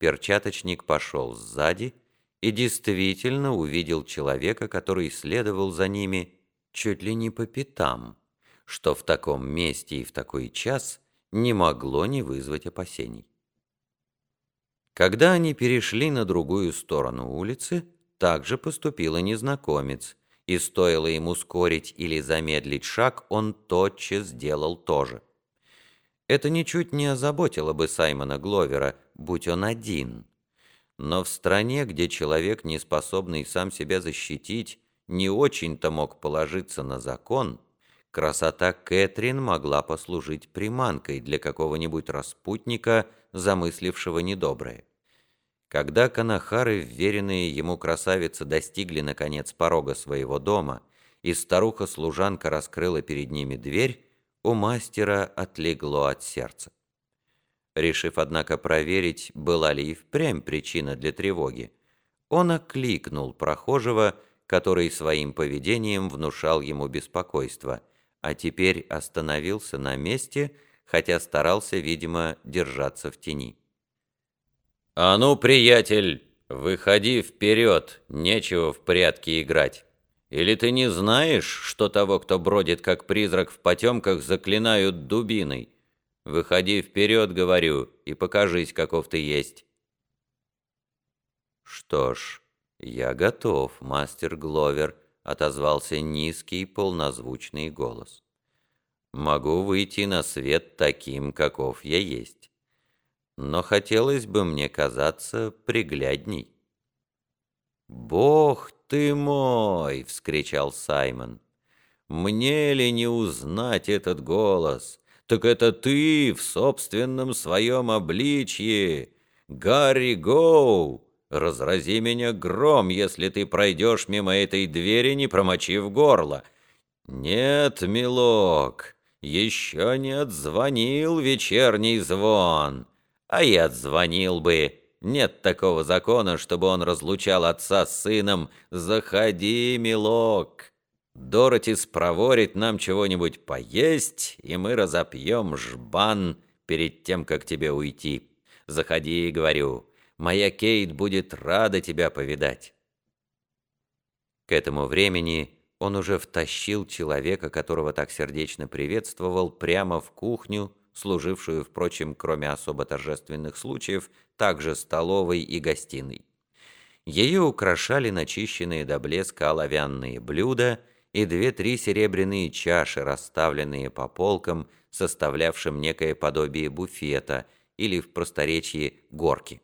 Перчаточник пошел сзади и действительно увидел человека, который следовал за ними чуть ли не по пятам, что в таком месте и в такой час не могло не вызвать опасений. Когда они перешли на другую сторону улицы, также поступил и незнакомец, и стоило ему ускорить или замедлить шаг, он тотчас сделал то же. Это ничуть не озаботило бы Саймона Гловера, будь он один. Но в стране, где человек, не способный сам себя защитить, не очень-то мог положиться на закон, красота Кэтрин могла послужить приманкой для какого-нибудь распутника, замыслившего недоброе. Когда Канахары, вверенные ему красавицы, достигли, наконец, порога своего дома, и старуха-служанка раскрыла перед ними дверь, у мастера отлегло от сердца. Решив, однако, проверить, была ли и впрямь причина для тревоги, он окликнул прохожего, который своим поведением внушал ему беспокойство, а теперь остановился на месте, хотя старался, видимо, держаться в тени. «А ну, приятель, выходи вперед, нечего в прятки играть. Или ты не знаешь, что того, кто бродит как призрак в потемках, заклинают дубиной? Выходи вперед, говорю, и покажись, каков ты есть». «Что ж, я готов, мастер Гловер», — отозвался низкий полнозвучный голос. «Могу выйти на свет таким, каков я есть» но хотелось бы мне казаться приглядней. «Бог ты мой!» — вскричал Саймон. «Мне ли не узнать этот голос? Так это ты в собственном своем обличье! Гарри Гоу! Разрази меня гром, если ты пройдешь мимо этой двери, не промочив горло!» «Нет, милок, еще не отзвонил вечерний звон!» А я отзвонил бы. Нет такого закона, чтобы он разлучал отца с сыном. Заходи, милок. Дороти спроворит нам чего-нибудь поесть, и мы разопьем жбан перед тем, как тебе уйти. Заходи, говорю. Моя Кейт будет рада тебя повидать. К этому времени он уже втащил человека, которого так сердечно приветствовал, прямо в кухню, служившую, впрочем, кроме особо торжественных случаев, также столовой и гостиной. Ее украшали начищенные до блеска оловянные блюда и две-три серебряные чаши, расставленные по полкам, составлявшим некое подобие буфета или в просторечии горки.